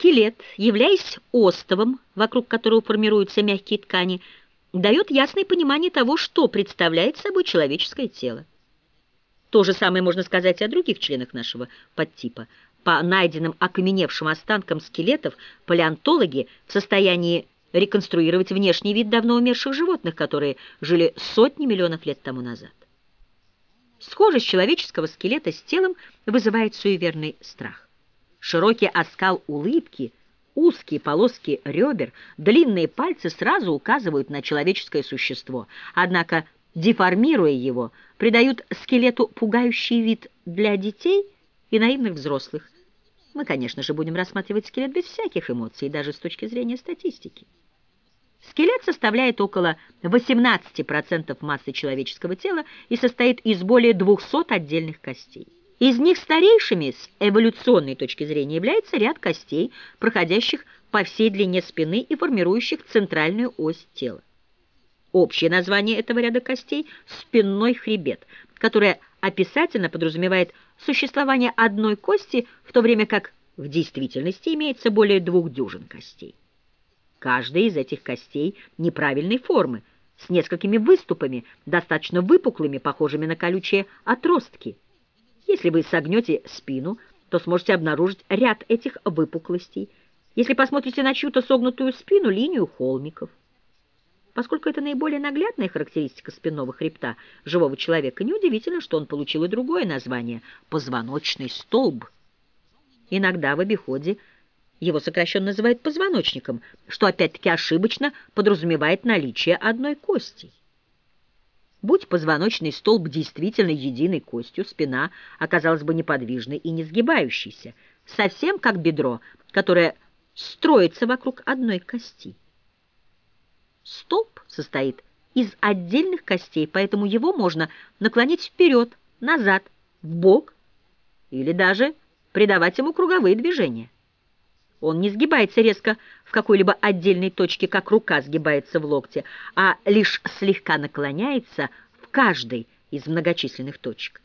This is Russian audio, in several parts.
Скелет, являясь остовом, вокруг которого формируются мягкие ткани, дает ясное понимание того, что представляет собой человеческое тело. То же самое можно сказать и о других членах нашего подтипа. По найденным окаменевшим останкам скелетов палеонтологи в состоянии реконструировать внешний вид давно умерших животных, которые жили сотни миллионов лет тому назад. Схожесть человеческого скелета с телом вызывает суеверный страх. Широкий оскал улыбки, узкие полоски ребер, длинные пальцы сразу указывают на человеческое существо, однако, деформируя его, придают скелету пугающий вид для детей и наивных взрослых. Мы, конечно же, будем рассматривать скелет без всяких эмоций, даже с точки зрения статистики. Скелет составляет около 18% массы человеческого тела и состоит из более 200 отдельных костей. Из них старейшими с эволюционной точки зрения является ряд костей, проходящих по всей длине спины и формирующих центральную ось тела. Общее название этого ряда костей – спинной хребет, которое описательно подразумевает существование одной кости, в то время как в действительности имеется более двух дюжин костей. Каждая из этих костей неправильной формы, с несколькими выступами, достаточно выпуклыми, похожими на колючие отростки. Если вы согнете спину, то сможете обнаружить ряд этих выпуклостей. Если посмотрите на чью-то согнутую спину, линию холмиков. Поскольку это наиболее наглядная характеристика спинного хребта живого человека, неудивительно, что он получил и другое название – позвоночный столб. Иногда в обиходе – его сокращенно называют позвоночником, что опять-таки ошибочно подразумевает наличие одной кости. Будь позвоночный столб действительно единой костью, спина оказалась бы неподвижной и не сгибающейся, совсем как бедро, которое строится вокруг одной кости. Столб состоит из отдельных костей, поэтому его можно наклонить вперед, назад, в бок или даже придавать ему круговые движения. Он не сгибается резко в какой-либо отдельной точке, как рука сгибается в локте, а лишь слегка наклоняется в каждой из многочисленных точек.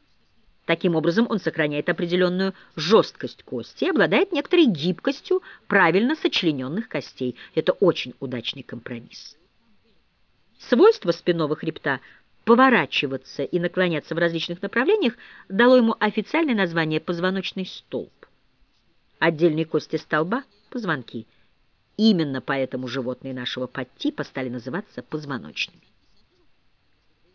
Таким образом, он сохраняет определенную жесткость кости и обладает некоторой гибкостью правильно сочлененных костей. Это очень удачный компромисс. Свойство спинного хребта поворачиваться и наклоняться в различных направлениях дало ему официальное название «позвоночный столб». Отдельные кости столба – позвонки. Именно поэтому животные нашего подтипа стали называться позвоночными.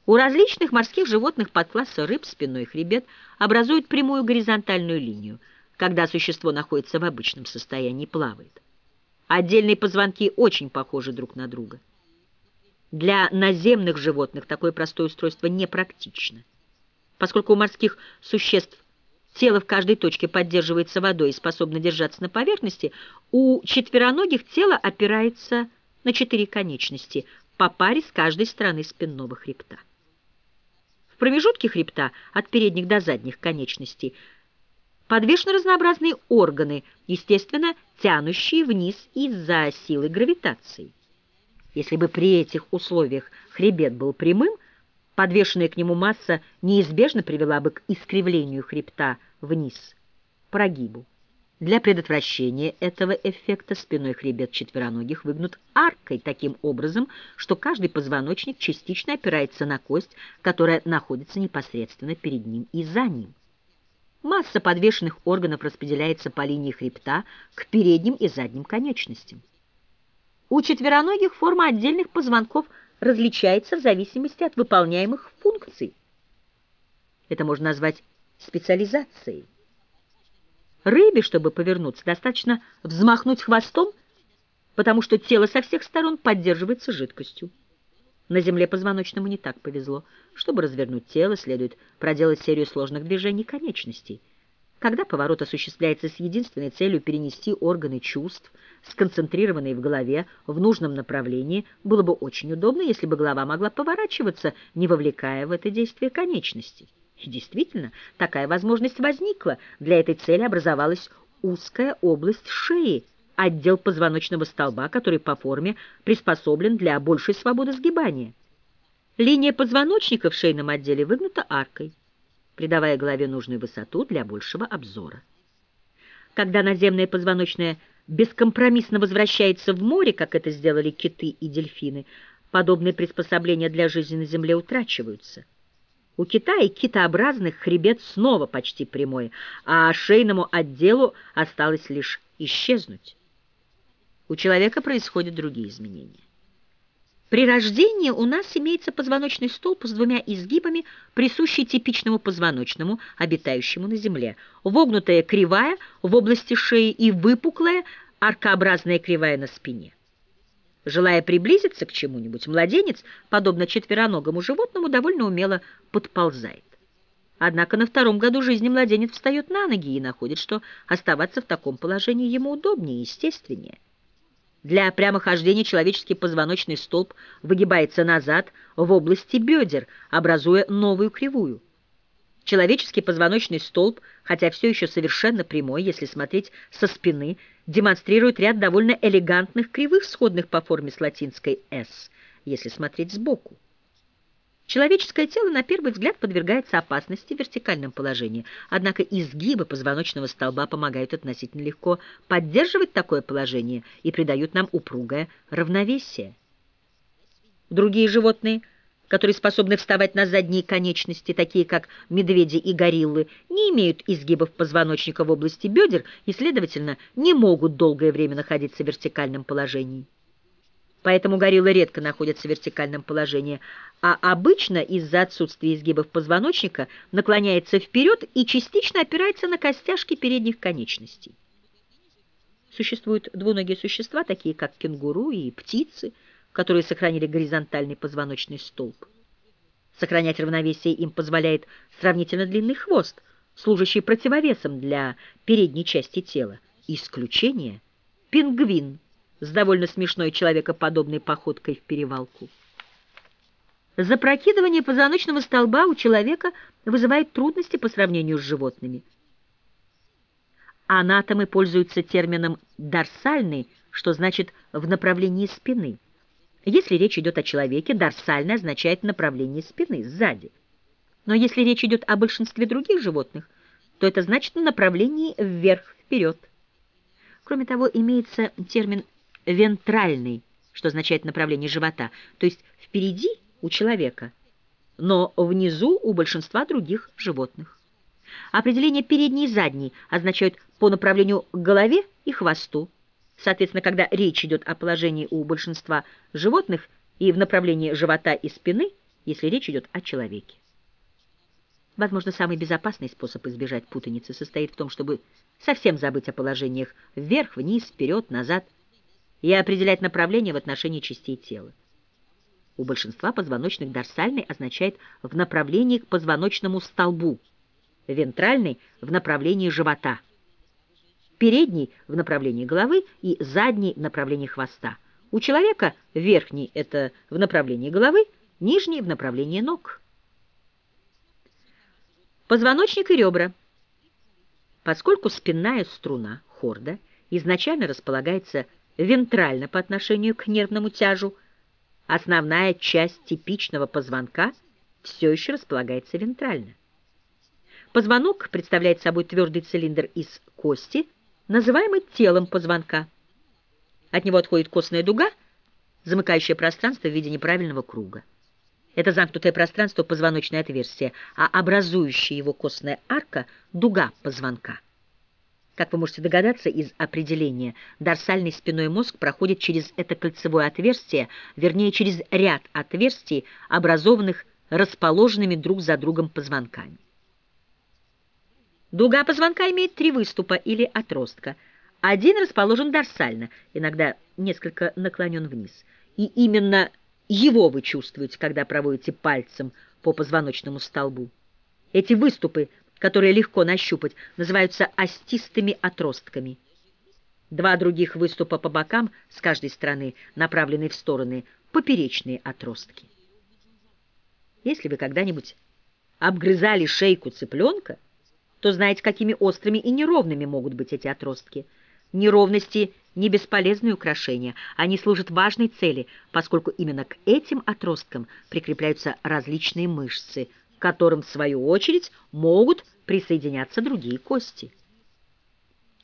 У различных морских животных подкласса рыб спинной хребет образует прямую горизонтальную линию, когда существо находится в обычном состоянии плавает. Отдельные позвонки очень похожи друг на друга. Для наземных животных такое простое устройство непрактично, поскольку у морских существ тело в каждой точке поддерживается водой и способно держаться на поверхности, у четвероногих тело опирается на четыре конечности, по паре с каждой стороны спинного хребта. В промежутке хребта от передних до задних конечностей подвешены разнообразные органы, естественно, тянущие вниз из-за силы гравитации. Если бы при этих условиях хребет был прямым, подвешенная к нему масса неизбежно привела бы к искривлению хребта вниз, прогибу. Для предотвращения этого эффекта спиной хребет четвероногих выгнут аркой таким образом, что каждый позвоночник частично опирается на кость, которая находится непосредственно перед ним и за ним. Масса подвешенных органов распределяется по линии хребта к передним и задним конечностям. У четвероногих форма отдельных позвонков – различается в зависимости от выполняемых функций. Это можно назвать специализацией. Рыбе, чтобы повернуться, достаточно взмахнуть хвостом, потому что тело со всех сторон поддерживается жидкостью. На земле позвоночному не так повезло. Чтобы развернуть тело, следует проделать серию сложных движений конечностей. Когда поворот осуществляется с единственной целью перенести органы чувств, сконцентрированные в голове, в нужном направлении, было бы очень удобно, если бы голова могла поворачиваться, не вовлекая в это действие конечностей. И действительно, такая возможность возникла. Для этой цели образовалась узкая область шеи, отдел позвоночного столба, который по форме приспособлен для большей свободы сгибания. Линия позвоночника в шейном отделе выгнута аркой придавая голове нужную высоту для большего обзора. Когда наземная позвоночная бескомпромиссно возвращается в море, как это сделали киты и дельфины, подобные приспособления для жизни на Земле утрачиваются. У кита и китообразных хребет снова почти прямой, а шейному отделу осталось лишь исчезнуть. У человека происходят другие изменения. При рождении у нас имеется позвоночный столб с двумя изгибами, присущий типичному позвоночному, обитающему на Земле. Вогнутая кривая в области шеи и выпуклая аркообразная кривая на спине. Желая приблизиться к чему-нибудь, младенец, подобно четвероногому животному, довольно умело подползает. Однако на втором году жизни младенец встает на ноги и находит, что оставаться в таком положении ему удобнее и естественнее. Для прямохождения человеческий позвоночный столб выгибается назад в области бедер, образуя новую кривую. Человеческий позвоночный столб, хотя все еще совершенно прямой, если смотреть со спины, демонстрирует ряд довольно элегантных кривых, сходных по форме с латинской «с», если смотреть сбоку. Человеческое тело на первый взгляд подвергается опасности в вертикальном положении, однако изгибы позвоночного столба помогают относительно легко поддерживать такое положение и придают нам упругое равновесие. Другие животные, которые способны вставать на задние конечности, такие как медведи и гориллы, не имеют изгибов позвоночника в области бедер и, следовательно, не могут долгое время находиться в вертикальном положении. Поэтому гориллы редко находятся в вертикальном положении, а обычно из-за отсутствия изгибов позвоночника наклоняется вперед и частично опирается на костяшки передних конечностей. Существуют двуногие существа, такие как кенгуру и птицы, которые сохранили горизонтальный позвоночный столб. Сохранять равновесие им позволяет сравнительно длинный хвост, служащий противовесом для передней части тела. Исключение – пингвин – с довольно смешной человекоподобной походкой в перевалку. Запрокидывание позвоночного столба у человека вызывает трудности по сравнению с животными. Анатомы пользуются термином «дорсальный», что значит «в направлении спины». Если речь идет о человеке, дорсальный означает направление спины, сзади. Но если речь идет о большинстве других животных, то это значит на направлении вверх, вперед. Кроме того, имеется термин вентральный, что означает направление живота, то есть впереди у человека, но внизу у большинства других животных. Определение передний и задний означают по направлению к голове и хвосту. Соответственно, когда речь идет о положении у большинства животных и в направлении живота и спины, если речь идет о человеке. Возможно, самый безопасный способ избежать путаницы состоит в том, чтобы совсем забыть о положениях вверх, вниз, вперед, назад – и определять направление в отношении частей тела. У большинства позвоночных дорсальный означает в направлении к позвоночному столбу, вентральный – в направлении живота, передний – в направлении головы и задний – в направлении хвоста. У человека верхний – это в направлении головы, нижний – в направлении ног. Позвоночник и ребра. Поскольку спинная струна, хорда, изначально располагается вентрально по отношению к нервному тяжу, основная часть типичного позвонка все еще располагается вентрально. Позвонок представляет собой твердый цилиндр из кости, называемый телом позвонка. От него отходит костная дуга, замыкающая пространство в виде неправильного круга. Это замкнутое пространство – позвоночное отверстие, а образующая его костная арка – дуга позвонка. Как вы можете догадаться из определения, дорсальный спиной мозг проходит через это кольцевое отверстие, вернее, через ряд отверстий, образованных расположенными друг за другом позвонками. Дуга позвонка имеет три выступа или отростка. Один расположен дорсально, иногда несколько наклонен вниз. И именно его вы чувствуете, когда проводите пальцем по позвоночному столбу. Эти выступы которые легко нащупать, называются остистыми отростками. Два других выступа по бокам с каждой стороны, направленные в стороны, поперечные отростки. Если вы когда-нибудь обгрызали шейку цыпленка, то знаете, какими острыми и неровными могут быть эти отростки. Неровности – не бесполезные украшения, они служат важной цели, поскольку именно к этим отросткам прикрепляются различные мышцы – которым, в свою очередь, могут присоединяться другие кости.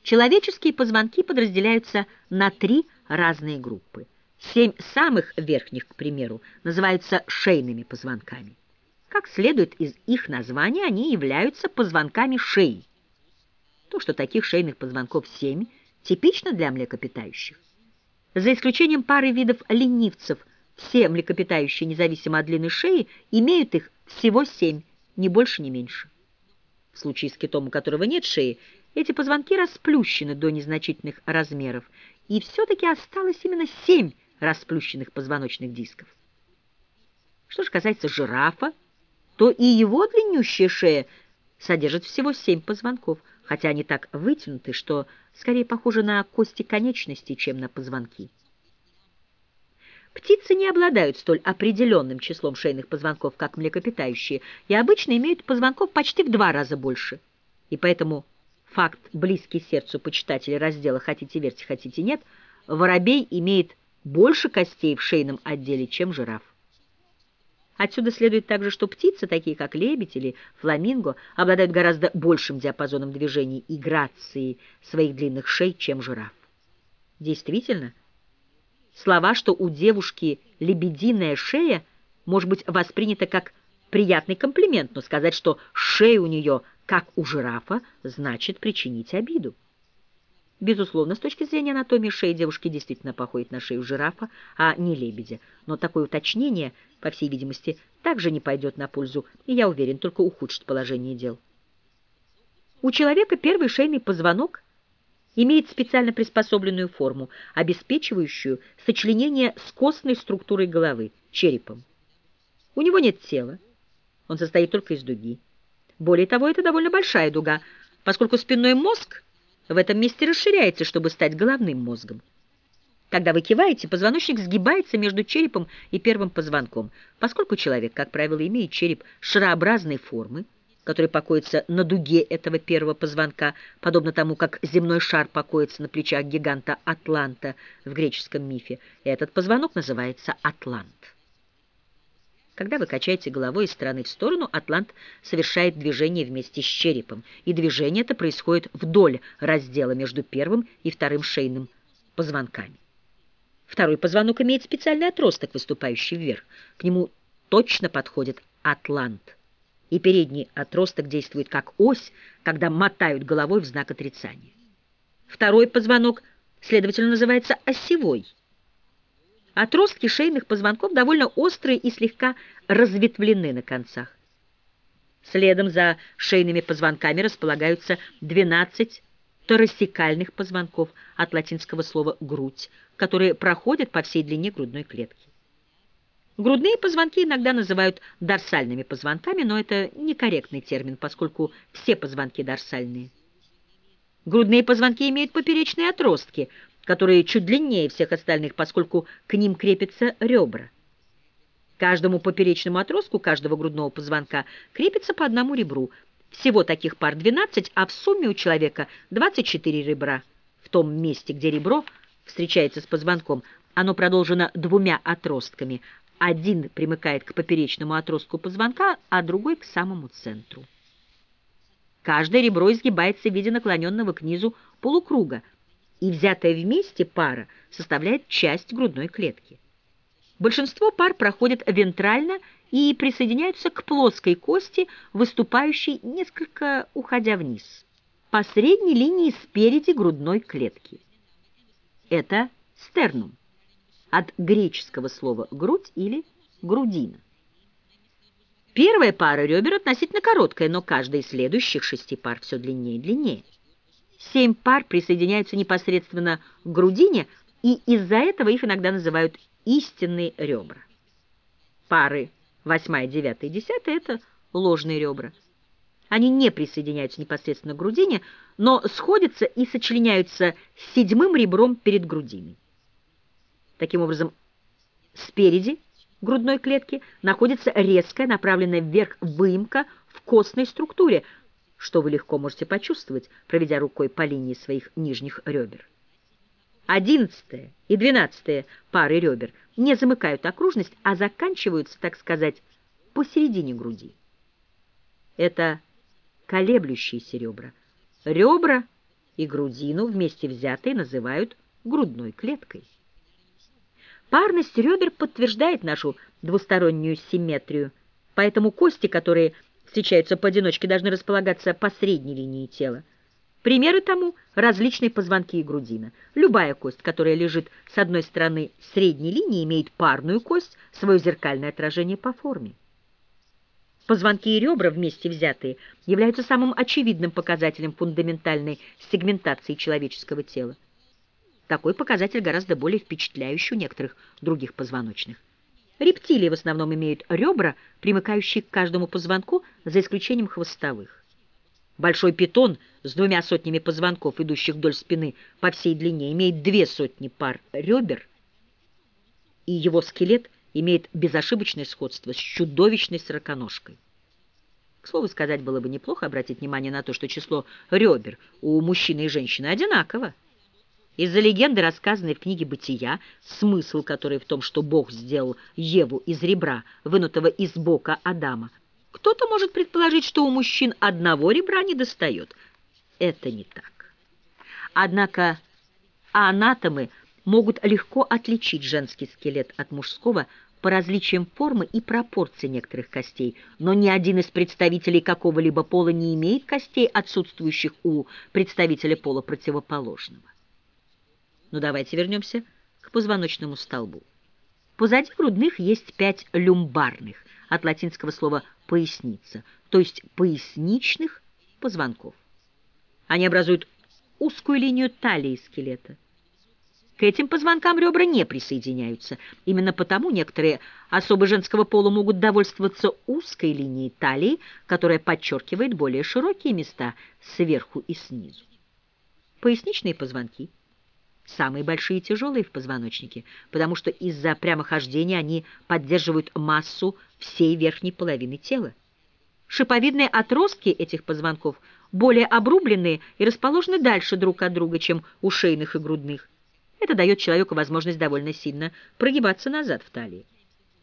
Человеческие позвонки подразделяются на три разные группы. Семь самых верхних, к примеру, называются шейными позвонками. Как следует из их названия, они являются позвонками шеи. То, что таких шейных позвонков семь, типично для млекопитающих. За исключением пары видов ленивцев, все млекопитающие, независимо от длины шеи, имеют их всего семь, ни больше, ни меньше. В случае с китом, у которого нет шеи, эти позвонки расплющены до незначительных размеров, и все-таки осталось именно семь расплющенных позвоночных дисков. Что же касается жирафа, то и его длиннющая шея содержит всего семь позвонков, хотя они так вытянуты, что скорее похожи на кости конечностей, чем на позвонки. Птицы не обладают столь определенным числом шейных позвонков, как млекопитающие, и обычно имеют позвонков почти в два раза больше. И поэтому факт, близкий сердцу почитателей раздела «Хотите верьте, хотите нет», воробей имеет больше костей в шейном отделе, чем жираф. Отсюда следует также, что птицы, такие как лебедь или фламинго, обладают гораздо большим диапазоном движений и грации своих длинных шей, чем жираф. Действительно, слова, что у девушки лебединая шея, может быть воспринято как приятный комплимент, но сказать, что шея у нее, как у жирафа, значит причинить обиду. Безусловно, с точки зрения анатомии шеи девушки действительно походит на шею жирафа, а не лебедя. Но такое уточнение, по всей видимости, также не пойдет на пользу, и, я уверен, только ухудшит положение дел. У человека первый шейный позвонок имеет специально приспособленную форму, обеспечивающую сочленение с костной структурой головы, черепом. У него нет тела, он состоит только из дуги. Более того, это довольно большая дуга, поскольку спинной мозг – в этом месте расширяется, чтобы стать головным мозгом. Когда вы киваете, позвоночник сгибается между черепом и первым позвонком. Поскольку человек, как правило, имеет череп шарообразной формы, который покоится на дуге этого первого позвонка, подобно тому, как земной шар покоится на плечах гиганта Атланта в греческом мифе, этот позвонок называется Атлант. Когда вы качаете головой из стороны в сторону, атлант совершает движение вместе с черепом, и движение это происходит вдоль раздела между первым и вторым шейным позвонками. Второй позвонок имеет специальный отросток, выступающий вверх. К нему точно подходит атлант. И передний отросток действует как ось, когда мотают головой в знак отрицания. Второй позвонок, следовательно, называется осевой – Отростки шейных позвонков довольно острые и слегка разветвлены на концах. Следом за шейными позвонками располагаются 12 торосикальных позвонков от латинского слова «грудь», которые проходят по всей длине грудной клетки. Грудные позвонки иногда называют дорсальными позвонками, но это некорректный термин, поскольку все позвонки дорсальные. Грудные позвонки имеют поперечные отростки, которые чуть длиннее всех остальных, поскольку к ним крепятся ребра. Каждому поперечному отростку каждого грудного позвонка крепится по одному ребру. Всего таких пар 12, а в сумме у человека 24 ребра. В том месте, где ребро встречается с позвонком, оно продолжено двумя отростками. Один примыкает к поперечному отростку позвонка, а другой к самому центру. Каждое ребро изгибается в виде наклоненного к низу полукруга – и взятая вместе пара составляет часть грудной клетки. Большинство пар проходят вентрально и присоединяются к плоской кости, выступающей несколько уходя вниз, по средней линии спереди грудной клетки. Это стернум, от греческого слова «грудь» или «грудина». Первая пара ребер относительно короткая, но каждая из следующих шести пар все длиннее и длиннее. Семь пар присоединяются непосредственно к грудине, и из-за этого их иногда называют истинные ребра. Пары 8, 9 и 10 – это ложные ребра. Они не присоединяются непосредственно к грудине, но сходятся и сочленяются с седьмым ребром перед грудиной. Таким образом, спереди грудной клетки находится резкая, направленная вверх выемка в костной структуре – что вы легко можете почувствовать, проведя рукой по линии своих нижних ребер. Одиннадцатая и двенадцатая пары ребер не замыкают окружность, а заканчиваются, так сказать, посередине груди. Это колеблющиеся ребра. Ребра и грудину вместе взятые называют грудной клеткой. Парность ребер подтверждает нашу двустороннюю симметрию, поэтому кости, которые встречаются поодиночке, должны располагаться по средней линии тела. Примеры тому – различные позвонки и грудина. Любая кость, которая лежит с одной стороны средней линии, имеет парную кость, свое зеркальное отражение по форме. Позвонки и ребра вместе взятые являются самым очевидным показателем фундаментальной сегментации человеческого тела. Такой показатель гораздо более впечатляющий у некоторых других позвоночных. Рептилии в основном имеют ребра, примыкающие к каждому позвонку, за исключением хвостовых. Большой питон с двумя сотнями позвонков, идущих вдоль спины по всей длине, имеет две сотни пар ребер, и его скелет имеет безошибочное сходство с чудовищной сороконожкой. К слову сказать, было бы неплохо обратить внимание на то, что число ребер у мужчины и женщины одинаково. Из-за легенды, рассказанной в книге «Бытия», смысл которой в том, что Бог сделал Еву из ребра, вынутого из бока Адама, кто-то может предположить, что у мужчин одного ребра не достает. Это не так. Однако анатомы могут легко отличить женский скелет от мужского по различиям формы и пропорций некоторых костей, но ни один из представителей какого-либо пола не имеет костей, отсутствующих у представителя пола противоположного. Но ну, давайте вернемся к позвоночному столбу. Позади грудных есть пять люмбарных, от латинского слова «поясница», то есть поясничных позвонков. Они образуют узкую линию талии скелета. К этим позвонкам ребра не присоединяются. Именно потому некоторые особы женского пола могут довольствоваться узкой линией талии, которая подчеркивает более широкие места сверху и снизу. Поясничные позвонки самые большие и тяжелые в позвоночнике, потому что из-за прямохождения они поддерживают массу всей верхней половины тела. Шиповидные отростки этих позвонков более обрубленные и расположены дальше друг от друга, чем у шейных и грудных. Это дает человеку возможность довольно сильно прогибаться назад в талии.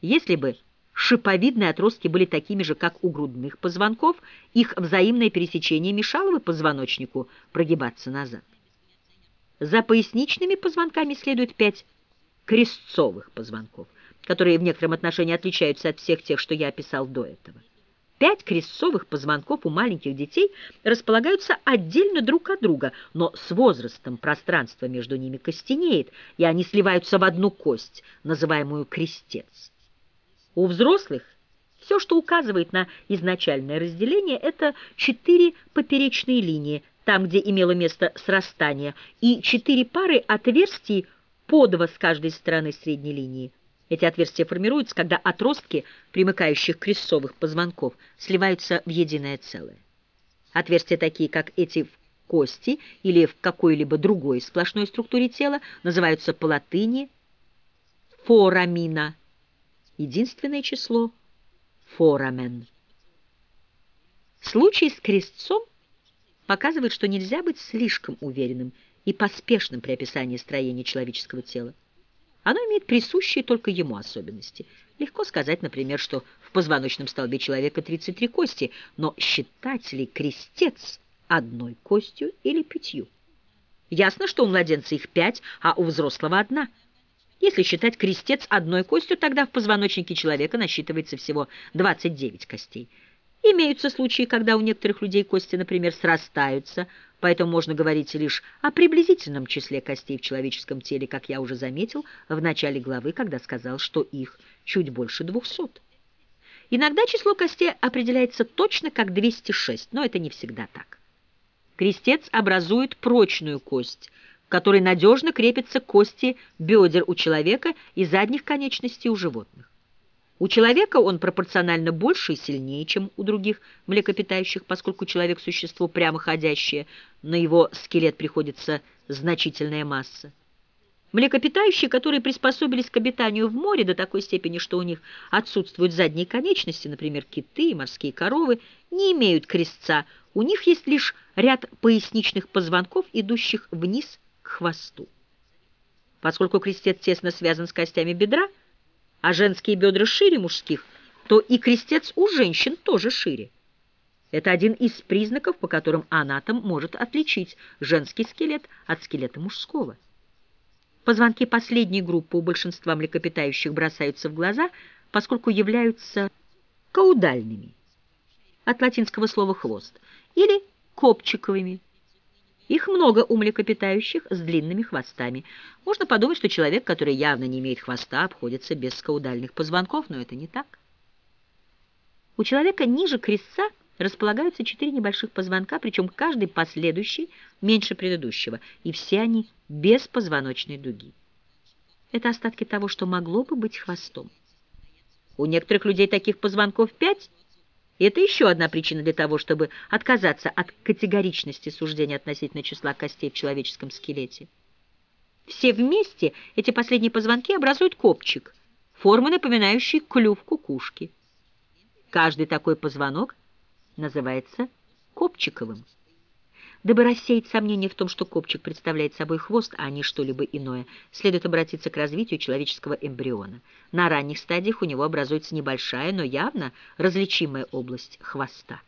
Если бы шиповидные отростки были такими же, как у грудных позвонков, их взаимное пересечение мешало бы позвоночнику прогибаться назад. За поясничными позвонками следует пять крестцовых позвонков, которые в некотором отношении отличаются от всех тех, что я описал до этого. Пять крестцовых позвонков у маленьких детей располагаются отдельно друг от друга, но с возрастом пространство между ними костенеет, и они сливаются в одну кость, называемую крестец. У взрослых все, что указывает на изначальное разделение, это четыре поперечные линии, там, где имело место срастание, и четыре пары отверстий по два с каждой стороны средней линии. Эти отверстия формируются, когда отростки, примыкающих крестцовых позвонков, сливаются в единое целое. Отверстия такие, как эти в кости или в какой-либо другой сплошной структуре тела, называются по латыни форамина. Единственное число – форамен. Случай с крестцом показывает, что нельзя быть слишком уверенным и поспешным при описании строения человеческого тела. Оно имеет присущие только ему особенности. Легко сказать, например, что в позвоночном столбе человека 33 кости, но считать ли крестец одной костью или пятью? Ясно, что у младенца их пять, а у взрослого одна. Если считать крестец одной костью, тогда в позвоночнике человека насчитывается всего 29 костей. Имеются случаи, когда у некоторых людей кости, например, срастаются, поэтому можно говорить лишь о приблизительном числе костей в человеческом теле, как я уже заметил в начале главы, когда сказал, что их чуть больше двухсот. Иногда число костей определяется точно как 206, но это не всегда так. Крестец образует прочную кость, к которой надежно крепятся кости бедер у человека и задних конечностей у животных. У человека он пропорционально больше и сильнее, чем у других млекопитающих, поскольку человек – существо прямоходящее, на его скелет приходится значительная масса. Млекопитающие, которые приспособились к обитанию в море до такой степени, что у них отсутствуют задние конечности, например, киты и морские коровы, не имеют крестца, у них есть лишь ряд поясничных позвонков, идущих вниз к хвосту. Поскольку крестец тесно связан с костями бедра – а женские бедра шире мужских, то и крестец у женщин тоже шире. Это один из признаков, по которым анатом может отличить женский скелет от скелета мужского. Позвонки последней группы у большинства млекопитающих бросаются в глаза, поскольку являются каудальными, от латинского слова «хвост», или копчиковыми. Их много у млекопитающих с длинными хвостами. Можно подумать, что человек, который явно не имеет хвоста, обходится без каудальных позвонков, но это не так. У человека ниже крестца располагаются четыре небольших позвонка, причем каждый последующий меньше предыдущего, и все они без позвоночной дуги. Это остатки того, что могло бы быть хвостом. У некоторых людей таких позвонков пять, это еще одна причина для того, чтобы отказаться от категоричности суждения относительно числа костей в человеческом скелете. Все вместе эти последние позвонки образуют копчик, формы, напоминающие клюв кукушки. Каждый такой позвонок называется копчиковым. Дабы рассеять сомнения в том, что копчик представляет собой хвост, а не что-либо иное, следует обратиться к развитию человеческого эмбриона. На ранних стадиях у него образуется небольшая, но явно различимая область хвоста.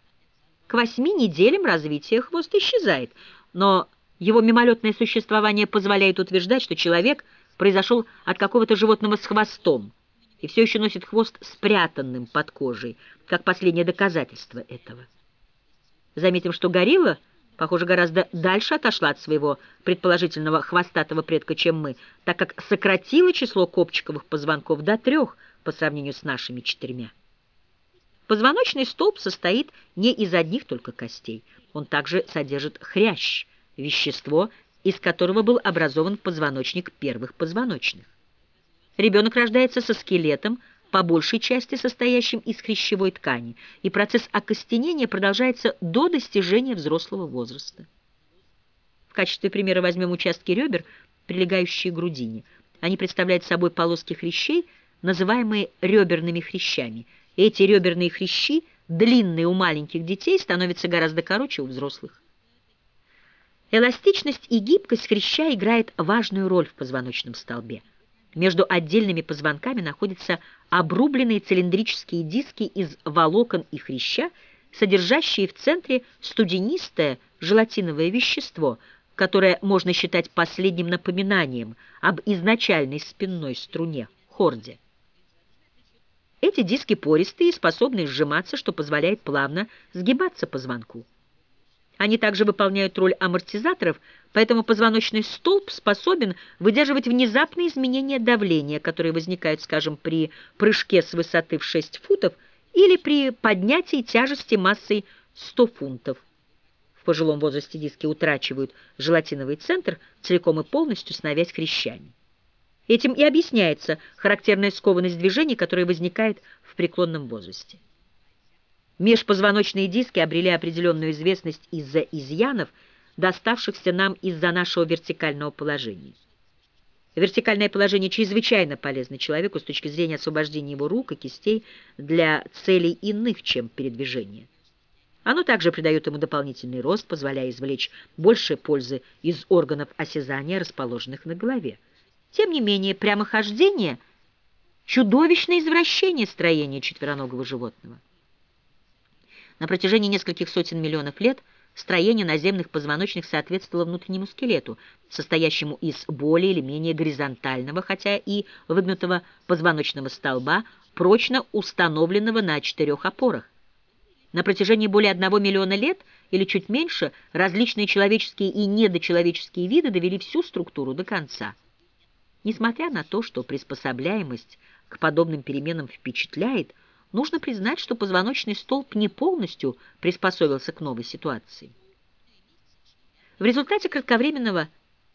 К восьми неделям развития хвост исчезает, но его мимолетное существование позволяет утверждать, что человек произошел от какого-то животного с хвостом, и все еще носит хвост спрятанным под кожей, как последнее доказательство этого. Заметим, что горилла, похоже, гораздо дальше отошла от своего предположительного хвостатого предка, чем мы, так как сократила число копчиковых позвонков до трех по сравнению с нашими четырьмя. Позвоночный столб состоит не из одних только костей. Он также содержит хрящ, вещество, из которого был образован позвоночник первых позвоночных. Ребенок рождается со скелетом, по большей части состоящим из хрящевой ткани, и процесс окостенения продолжается до достижения взрослого возраста. В качестве примера возьмем участки ребер, прилегающие к грудине. Они представляют собой полоски хрящей, называемые реберными хрящами. Эти реберные хрящи, длинные у маленьких детей, становятся гораздо короче у взрослых. Эластичность и гибкость хряща играет важную роль в позвоночном столбе. Между отдельными позвонками находятся обрубленные цилиндрические диски из волокон и хряща, содержащие в центре студенистое желатиновое вещество, которое можно считать последним напоминанием об изначальной спинной струне – хорде. Эти диски пористые и способны сжиматься, что позволяет плавно сгибаться позвонку. Они также выполняют роль амортизаторов, поэтому позвоночный столб способен выдерживать внезапные изменения давления, которые возникают, скажем, при прыжке с высоты в 6 футов или при поднятии тяжести массой 100 фунтов. В пожилом возрасте диски утрачивают желатиновый центр, целиком и полностью становясь хрящами. Этим и объясняется характерная скованность движений, которая возникает в преклонном возрасте. Межпозвоночные диски обрели определенную известность из-за изъянов, доставшихся нам из-за нашего вертикального положения. Вертикальное положение чрезвычайно полезно человеку с точки зрения освобождения его рук и кистей для целей иных, чем передвижение. Оно также придает ему дополнительный рост, позволяя извлечь больше пользы из органов осязания, расположенных на голове. Тем не менее, прямохождение – чудовищное извращение строения четвероногого животного. На протяжении нескольких сотен миллионов лет строение наземных позвоночных соответствовало внутреннему скелету, состоящему из более или менее горизонтального, хотя и выгнутого позвоночного столба, прочно установленного на четырех опорах. На протяжении более одного миллиона лет или чуть меньше различные человеческие и недочеловеческие виды довели всю структуру до конца. Несмотря на то, что приспособляемость к подобным переменам впечатляет, нужно признать, что позвоночный столб не полностью приспособился к новой ситуации. В результате кратковременного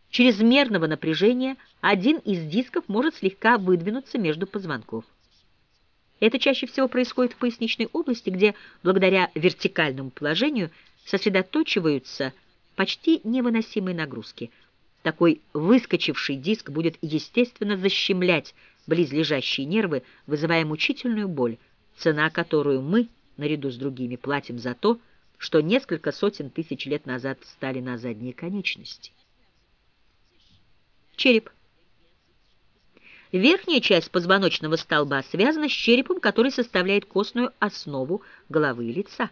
чрезмерного напряжения один из дисков может слегка выдвинуться между позвонков. Это чаще всего происходит в поясничной области, где, благодаря вертикальному положению, сосредоточиваются почти невыносимые нагрузки. Такой выскочивший диск будет, естественно, защемлять близлежащие нервы, вызывая мучительную боль, цена, которую мы, наряду с другими, платим за то, что несколько сотен тысяч лет назад встали на задние конечности. Череп. Верхняя часть позвоночного столба связана с черепом, который составляет костную основу головы и лица.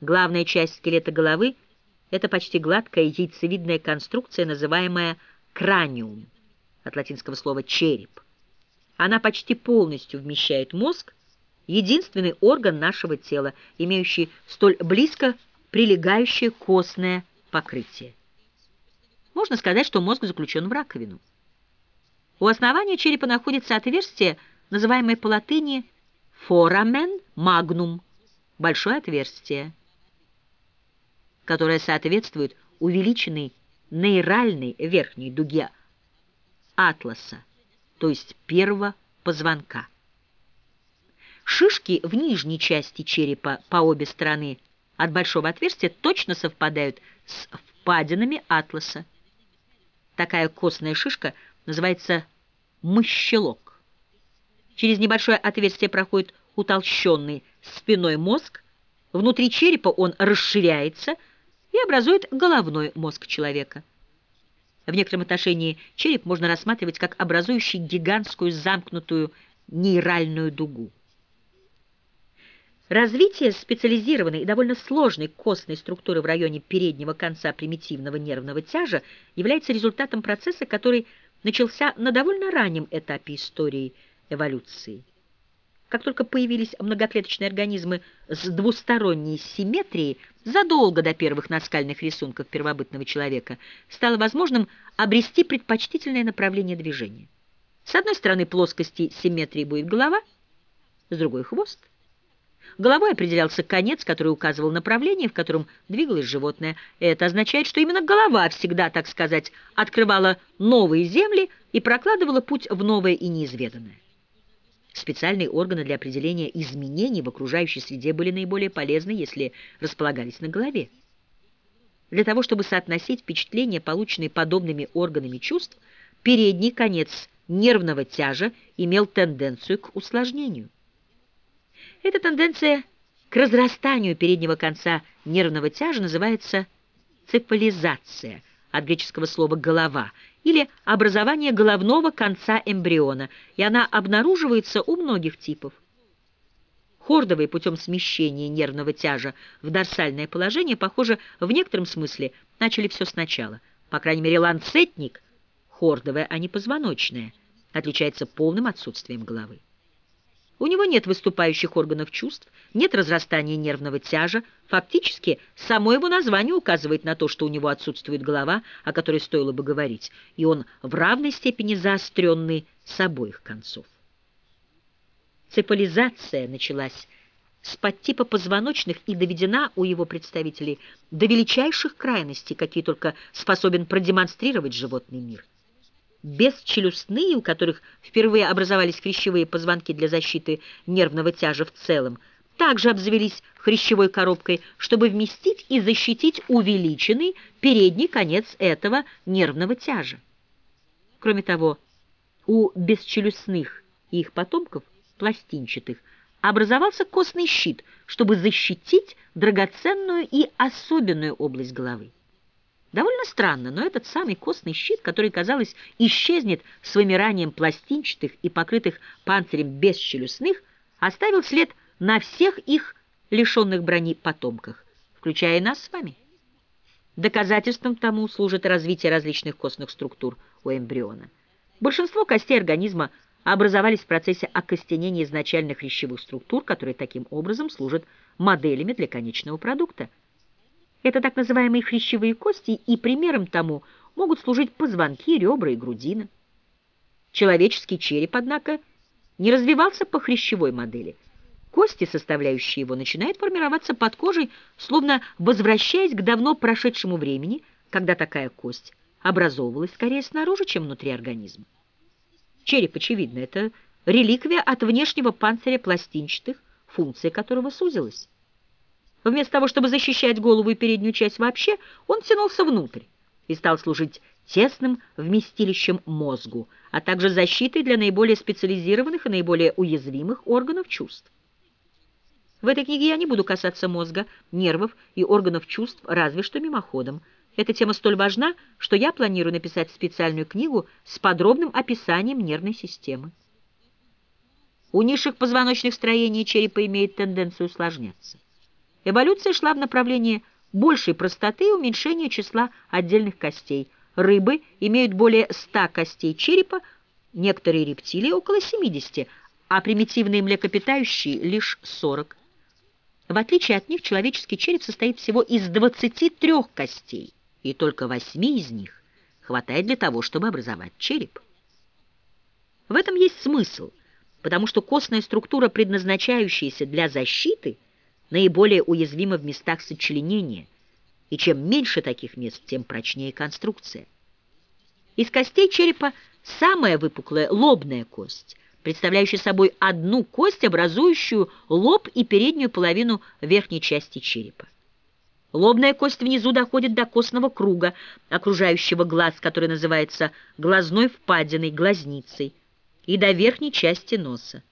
Главная часть скелета головы – это почти гладкая яйцевидная конструкция, называемая краниум, от латинского слова «череп». Она почти полностью вмещает мозг, единственный орган нашего тела, имеющий столь близко прилегающее костное покрытие. Можно сказать, что мозг заключен в раковину. У основания черепа находится отверстие, называемое по латыни «foramen magnum» – большое отверстие, которое соответствует увеличенной нейральной верхней дуге атласа, то есть первого позвонка. Шишки в нижней части черепа по обе стороны от большого отверстия точно совпадают с впадинами атласа. Такая костная шишка называется мыщелок. Через небольшое отверстие проходит утолщенный спиной мозг, внутри черепа он расширяется и образует головной мозг человека. В некотором отношении череп можно рассматривать как образующий гигантскую замкнутую нейральную дугу. Развитие специализированной и довольно сложной костной структуры в районе переднего конца примитивного нервного тяжа является результатом процесса, который начался на довольно раннем этапе истории эволюции. Как только появились многоклеточные организмы с двусторонней симметрией, задолго до первых наскальных рисунков первобытного человека, стало возможным обрести предпочтительное направление движения. С одной стороны плоскости симметрии будет голова, с другой — хвост. Головой определялся конец, который указывал направление, в котором двигалось животное. Это означает, что именно голова всегда, так сказать, открывала новые земли и прокладывала путь в новое и неизведанное. Специальные органы для определения изменений в окружающей среде были наиболее полезны, если располагались на голове. Для того, чтобы соотносить впечатления, полученные подобными органами чувств, передний конец нервного тяжа имел тенденцию к усложнению. Эта тенденция к разрастанию переднего конца нервного тяжа называется цефализация, от греческого слова «голова», или образование головного конца эмбриона, и она обнаруживается у многих типов. Хордовые путем смещения нервного тяжа в дорсальное положение, похоже, в некотором смысле начали все сначала. По крайней мере, ланцетник, хордовая, а не позвоночная, отличается полным отсутствием головы. У него нет выступающих органов чувств, нет разрастания нервного тяжа. Фактически, само его название указывает на то, что у него отсутствует голова, о которой стоило бы говорить, и он в равной степени заостренный с обоих концов. Цепализация началась с подтипа позвоночных и доведена у его представителей до величайших крайностей, какие только способен продемонстрировать животный мир бесчелюстные, у которых впервые образовались хрящевые позвонки для защиты нервного тяжа в целом, также обзавелись хрящевой коробкой, чтобы вместить и защитить увеличенный передний конец этого нервного тяжа. Кроме того, у бесчелюстных и их потомков, пластинчатых, образовался костный щит, чтобы защитить драгоценную и особенную область головы. Довольно странно, но этот самый костный щит, который, казалось, исчезнет с вымиранием пластинчатых и покрытых панцирем бесчелюстных, оставил след на всех их лишенных брони потомках, включая и нас с вами. Доказательством тому служит развитие различных костных структур у эмбриона. Большинство костей организма образовались в процессе окостенения изначальных хрящевых структур, которые таким образом служат моделями для конечного продукта – это так называемые хрящевые кости, и примером тому могут служить позвонки, ребра и грудина. Человеческий череп, однако, не развивался по хрящевой модели. Кости, составляющие его, начинают формироваться под кожей, словно возвращаясь к давно прошедшему времени, когда такая кость образовывалась скорее снаружи, чем внутри организма. Череп, очевидно, это реликвия от внешнего панциря пластинчатых, функция которого сузилась. Вместо того, чтобы защищать голову и переднюю часть вообще, он тянулся внутрь и стал служить тесным вместилищем мозгу, а также защитой для наиболее специализированных и наиболее уязвимых органов чувств. В этой книге я не буду касаться мозга, нервов и органов чувств, разве что мимоходом. Эта тема столь важна, что я планирую написать специальную книгу с подробным описанием нервной системы. У низших позвоночных строений черепа имеет тенденцию усложняться. Эволюция шла в направлении большей простоты и уменьшения числа отдельных костей. Рыбы имеют более 100 костей черепа, некоторые рептилии около 70, а примитивные млекопитающие лишь 40. В отличие от них, человеческий череп состоит всего из 23 костей, и только 8 из них хватает для того, чтобы образовать череп. В этом есть смысл, потому что костная структура, предназначающаяся для защиты, наиболее уязвима в местах сочленения, и чем меньше таких мест, тем прочнее конструкция. Из костей черепа самая выпуклая лобная кость, представляющая собой одну кость, образующую лоб и переднюю половину верхней части черепа. Лобная кость внизу доходит до костного круга, окружающего глаз, который называется глазной впадиной, глазницей, и до верхней части носа.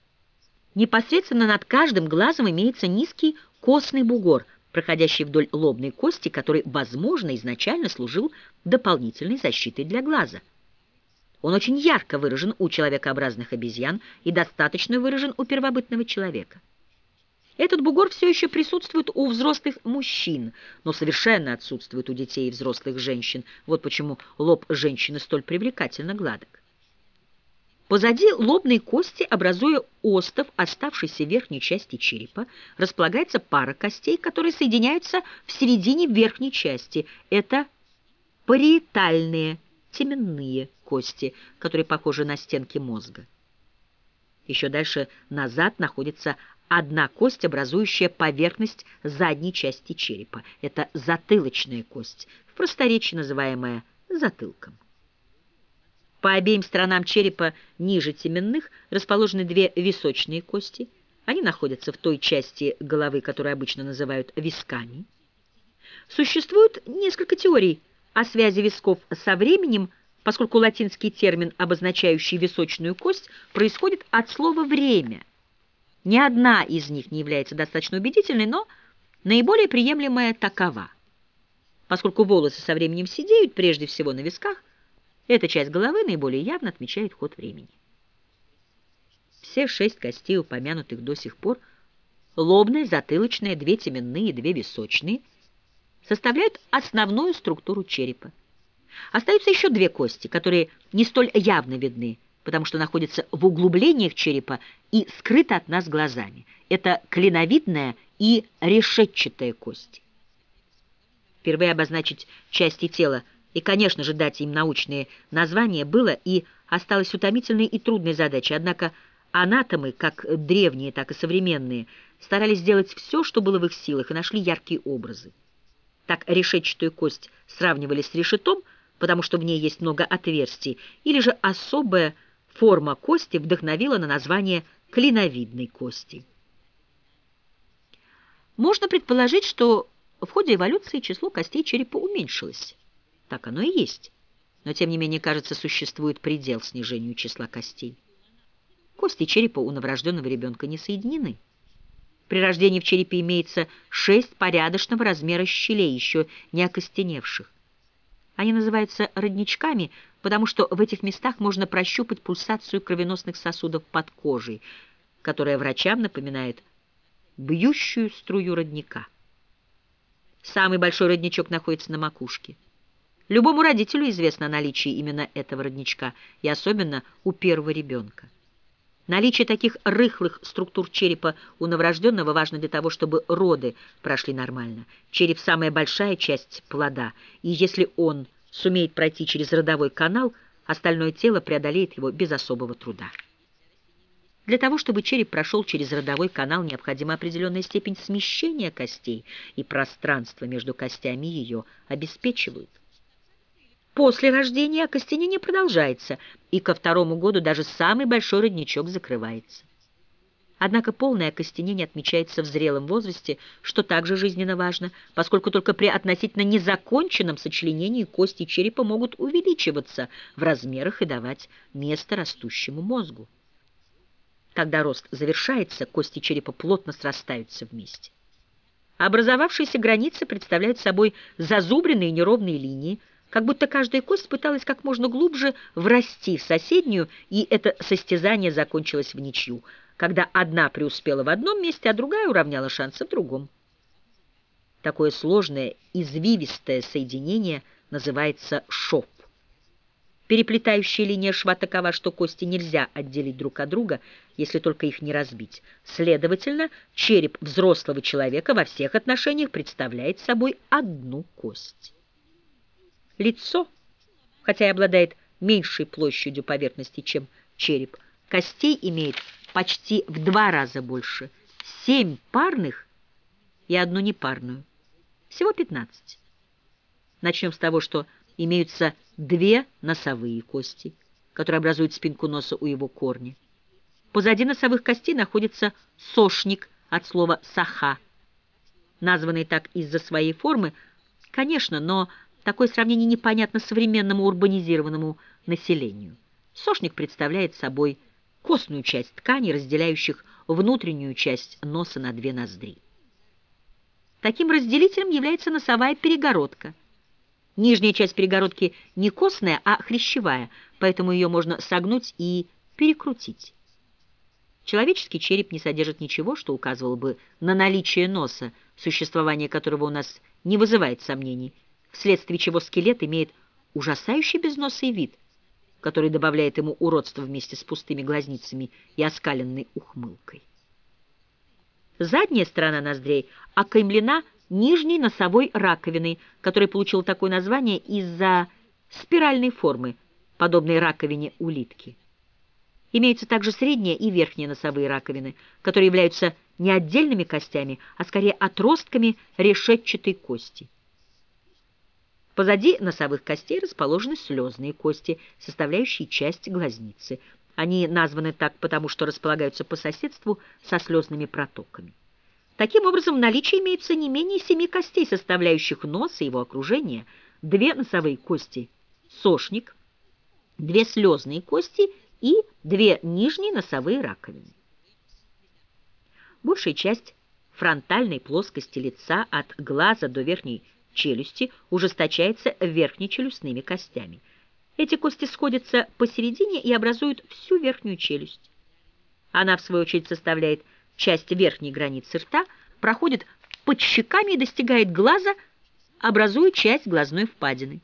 Непосредственно над каждым глазом имеется низкий костный бугор, проходящий вдоль лобной кости, который, возможно, изначально служил дополнительной защитой для глаза. Он очень ярко выражен у человекообразных обезьян и достаточно выражен у первобытного человека. Этот бугор все еще присутствует у взрослых мужчин, но совершенно отсутствует у детей и взрослых женщин. Вот почему лоб женщины столь привлекательно гладок. Позади лобной кости, образуя остов оставшейся верхней части черепа, располагается пара костей, которые соединяются в середине верхней части. Это париетальные, теменные кости, которые похожи на стенки мозга. Еще дальше назад находится одна кость, образующая поверхность задней части черепа. Это затылочная кость, в просторечии называемая затылком. По обеим сторонам черепа ниже теменных расположены две височные кости. Они находятся в той части головы, которую обычно называют висками. Существует несколько теорий о связи висков со временем, поскольку латинский термин, обозначающий височную кость, происходит от слова «время». Ни одна из них не является достаточно убедительной, но наиболее приемлемая такова. Поскольку волосы со временем сидеют прежде всего на висках, эта часть головы наиболее явно отмечает ход времени. Все шесть костей, упомянутых до сих пор, лобная, затылочная, две теменные две височные, составляют основную структуру черепа. Остаются еще две кости, которые не столь явно видны, потому что находятся в углублениях черепа и скрыты от нас глазами. Это клиновидная и решетчатая кости. Впервые обозначить части тела – и, конечно же, дать им научные названия было и осталось утомительной и трудной задачей, однако анатомы, как древние, так и современные, старались сделать все, что было в их силах, и нашли яркие образы. Так решетчатую кость сравнивали с решетом, потому что в ней есть много отверстий, или же особая форма кости вдохновила на название клиновидной кости. Можно предположить, что в ходе эволюции число костей черепа уменьшилось. Так оно и есть. Но, тем не менее, кажется, существует предел снижению числа костей. Кости черепа у новорожденного ребенка не соединены. При рождении в черепе имеется шесть порядочного размера щелей, еще не окостеневших. Они называются родничками, потому что в этих местах можно прощупать пульсацию кровеносных сосудов под кожей, которая врачам напоминает бьющую струю родника. Самый большой родничок находится на макушке. Любому родителю известно о наличии именно этого родничка, и особенно у первого ребенка. Наличие таких рыхлых структур черепа у новорожденного важно для того, чтобы роды прошли нормально. Череп – самая большая часть плода, и если он сумеет пройти через родовой канал, остальное тело преодолеет его без особого труда. Для того, чтобы череп прошел через родовой канал, необходима определенная степень смещения костей, и пространство между костями ее обеспечивают. После рождения окостенение продолжается, и ко второму году даже самый большой родничок закрывается. Однако полное окостенение отмечается в зрелом возрасте, что также жизненно важно, поскольку только при относительно незаконченном сочленении кости черепа могут увеличиваться в размерах и давать место растущему мозгу. Когда рост завершается, кости черепа плотно срастаются вместе. Образовавшиеся границы представляют собой зазубренные неровные линии, как будто каждая кость пыталась как можно глубже врасти в соседнюю, и это состязание закончилось в ничью, когда одна преуспела в одном месте, а другая уравняла шансы в другом. Такое сложное, извивистое соединение называется шов. Переплетающая линия шва такова, что кости нельзя отделить друг от друга, если только их не разбить. Следовательно, череп взрослого человека во всех отношениях представляет собой одну кость. Лицо, хотя и обладает меньшей площадью поверхности, чем череп, костей имеет почти в два раза больше. Семь парных и одну непарную. Всего пятнадцать. Начнем с того, что имеются две носовые кости, которые образуют спинку носа у его корня. Позади носовых костей находится сошник от слова «саха», названный так из-за своей формы, конечно, но такое сравнение непонятно современному урбанизированному населению. Сошник представляет собой костную часть ткани, разделяющих внутреннюю часть носа на две ноздри. Таким разделителем является носовая перегородка – Нижняя часть перегородки не костная, а хрящевая, поэтому ее можно согнуть и перекрутить. Человеческий череп не содержит ничего, что указывало бы на наличие носа, существование которого у нас не вызывает сомнений, вследствие чего скелет имеет ужасающий безносый вид, который добавляет ему уродство вместе с пустыми глазницами и оскаленной ухмылкой. Задняя сторона ноздрей окаймлена нижней носовой раковины, которая получила такое название из-за спиральной формы, подобной раковине улитки. Имеются также средняя и верхняя носовые раковины, которые являются не отдельными костями, а скорее отростками решетчатой кости. Позади носовых костей расположены слезные кости, составляющие часть глазницы. Они названы так, потому что располагаются по соседству со слезными протоками. Таким образом, в наличии имеется не менее семи костей, составляющих нос и его окружение, две носовые кости – сошник, две слезные кости и две нижние носовые раковины. Большая часть фронтальной плоскости лица от глаза до верхней челюсти ужесточается верхнечелюстными костями. Эти кости сходятся посередине и образуют всю верхнюю челюсть. Она, в свою очередь, составляет часть верхней границы рта, проходит под щеками и достигает глаза, образуя часть глазной впадины.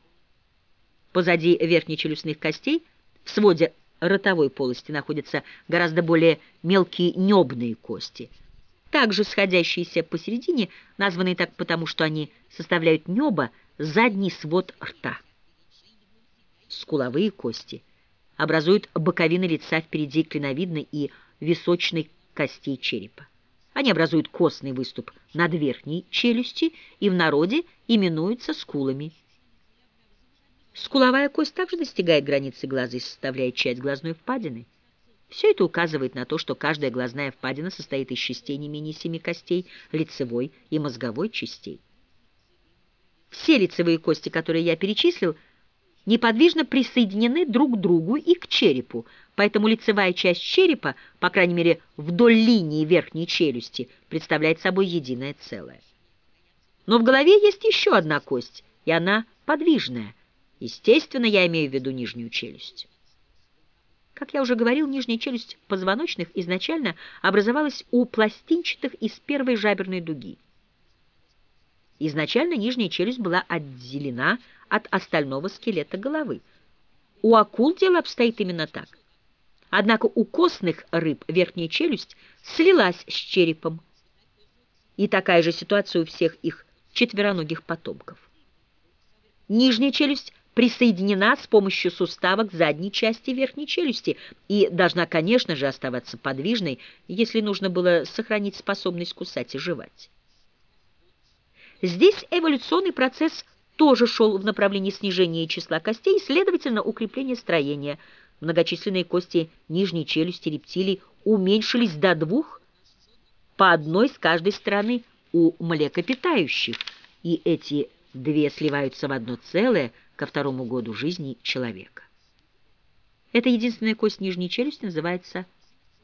Позади верхнечелюстных костей в своде ротовой полости находятся гораздо более мелкие небные кости, также сходящиеся посередине, названные так потому, что они составляют небо, задний свод рта. Скуловые кости образуют боковины лица впереди клиновидной и височной костей черепа. Они образуют костный выступ над верхней челюсти и в народе именуются скулами. Скуловая кость также достигает границы глаза и составляет часть глазной впадины. Все это указывает на то, что каждая глазная впадина состоит из частей не менее семи костей, лицевой и мозговой частей. Все лицевые кости, которые я перечислил, неподвижно присоединены друг к другу и к черепу, поэтому лицевая часть черепа, по крайней мере вдоль линии верхней челюсти, представляет собой единое целое. Но в голове есть еще одна кость, и она подвижная. Естественно, я имею в виду нижнюю челюсть. Как я уже говорил, нижняя челюсть позвоночных изначально образовалась у пластинчатых из первой жаберной дуги. Изначально нижняя челюсть была отделена от остального скелета головы. У акул дело обстоит именно так. Однако у костных рыб верхняя челюсть слилась с черепом. И такая же ситуация у всех их четвероногих потомков. Нижняя челюсть присоединена с помощью сустава к задней части верхней челюсти и должна, конечно же, оставаться подвижной, если нужно было сохранить способность кусать и жевать. Здесь эволюционный процесс тоже шел в направлении снижения числа костей следовательно, укрепления строения – Многочисленные кости нижней челюсти рептилий уменьшились до двух, по одной с каждой стороны у млекопитающих, и эти две сливаются в одно целое ко второму году жизни человека. Эта единственная кость нижней челюсти называется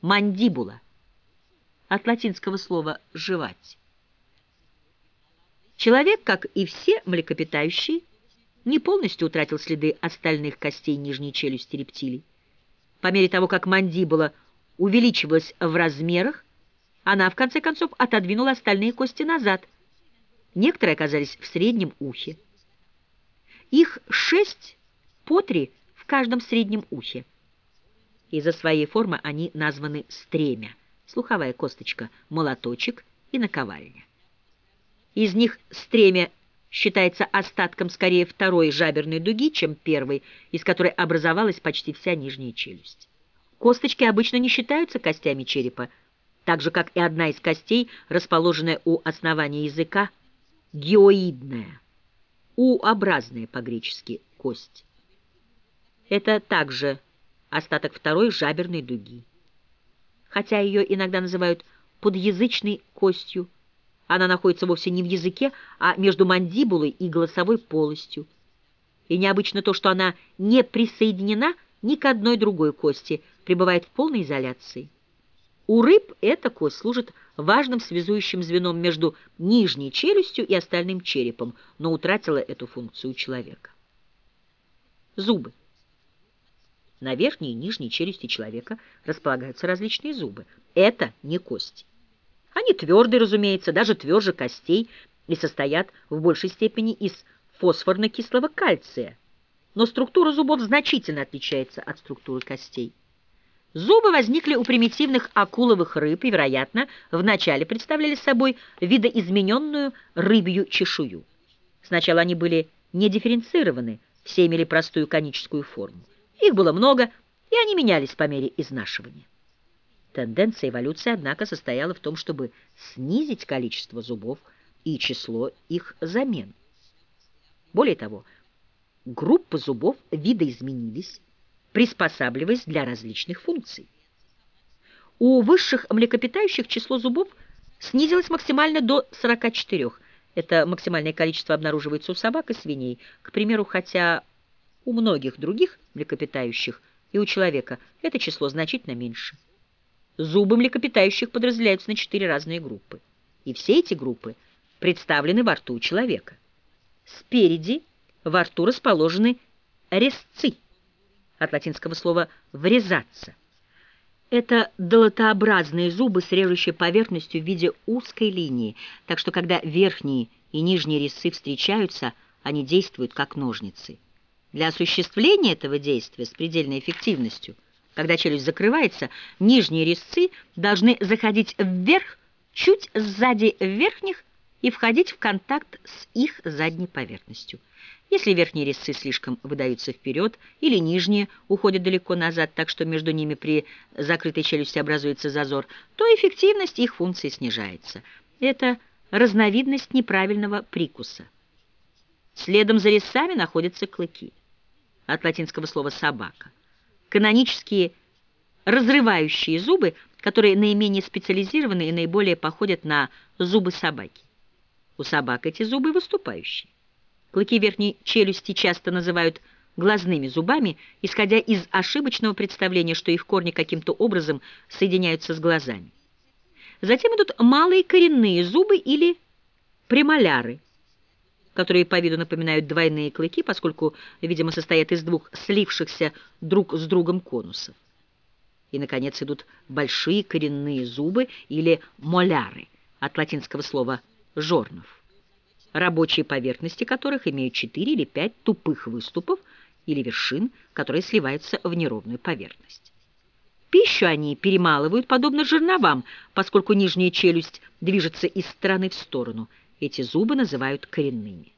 мандибула, от латинского слова «жевать». Человек, как и все млекопитающие, не полностью утратил следы остальных костей нижней челюсти рептилий. По мере того, как мандибула увеличивалась в размерах, она, в конце концов, отодвинула остальные кости назад, некоторые оказались в среднем ухе. Их шесть по три в каждом среднем ухе. Из-за своей формы они названы стремя, слуховая косточка, молоточек и наковальня. Из них стремя считается остатком скорее второй жаберной дуги, чем первой, из которой образовалась почти вся нижняя челюсть. Косточки обычно не считаются костями черепа, так же, как и одна из костей, расположенная у основания языка, геоидная, У-образная по-гречески кость. Это также остаток второй жаберной дуги. Хотя ее иногда называют подъязычной костью, она находится вовсе не в языке, а между мандибулой и голосовой полостью. И необычно то, что она не присоединена ни к одной другой кости, пребывает в полной изоляции. У рыб эта кость служит важным связующим звеном между нижней челюстью и остальным черепом, но утратила эту функцию у человека. Зубы. На верхней и нижней челюсти человека располагаются различные зубы. Это не кости. Они твердые, разумеется, даже тверже костей и состоят в большей степени из фосфорно-кислого кальция. Но структура зубов значительно отличается от структуры костей. Зубы возникли у примитивных акуловых рыб и, вероятно, вначале представляли собой видоизмененную рыбью чешую. Сначала они были не дифференцированы, все имели простую коническую форму. Их было много, и они менялись по мере изнашивания. Тенденция эволюции, однако, состояла в том, чтобы снизить количество зубов и число их замен. Более того, группы зубов видоизменились, приспосабливаясь для различных функций. У высших млекопитающих число зубов снизилось максимально до 44. Это максимальное количество обнаруживается у собак и свиней. К примеру, хотя у многих других млекопитающих и у человека это число значительно меньше. Зубы млекопитающих подразделяются на четыре разные группы. И все эти группы представлены во рту человека. Спереди во рту расположены резцы, от латинского слова «врезаться». Это долотообразные зубы с режущей поверхностью в виде узкой линии, так что когда верхние и нижние резцы встречаются, они действуют как ножницы. Для осуществления этого действия с предельной эффективностью – когда челюсть закрывается, нижние резцы должны заходить вверх, чуть сзади верхних и входить в контакт с их задней поверхностью. Если верхние резцы слишком выдаются вперед или нижние уходят далеко назад, так что между ними при закрытой челюсти образуется зазор, то эффективность их функции снижается. Это разновидность неправильного прикуса. Следом за резцами находятся клыки. От латинского слова «собака» канонические разрывающие зубы, которые наименее специализированы и наиболее походят на зубы собаки. У собак эти зубы выступающие. Клыки верхней челюсти часто называют глазными зубами, исходя из ошибочного представления, что их корни каким-то образом соединяются с глазами. Затем идут малые коренные зубы или премоляры, которые по виду напоминают двойные клыки, поскольку, видимо, состоят из двух слившихся друг с другом конусов. И, наконец, идут большие коренные зубы или моляры, от латинского слова «жорнов», рабочие поверхности которых имеют четыре или пять тупых выступов или вершин, которые сливаются в неровную поверхность. Пищу они перемалывают, подобно жерновам, поскольку нижняя челюсть движется из стороны в сторону – эти зубы называют коренными.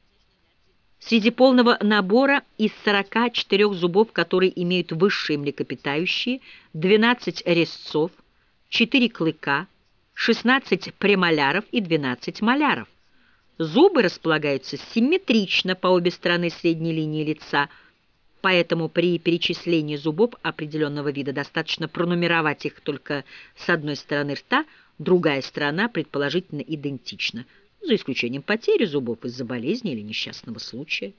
Среди полного набора из 44 зубов, которые имеют высшие млекопитающие, 12 резцов, 4 клыка, 16 премоляров и 12 маляров. Зубы располагаются симметрично по обе стороны средней линии лица, поэтому при перечислении зубов определенного вида достаточно пронумеровать их только с одной стороны рта, другая сторона предположительно идентична – за исключением потери зубов из-за болезни или несчастного случая.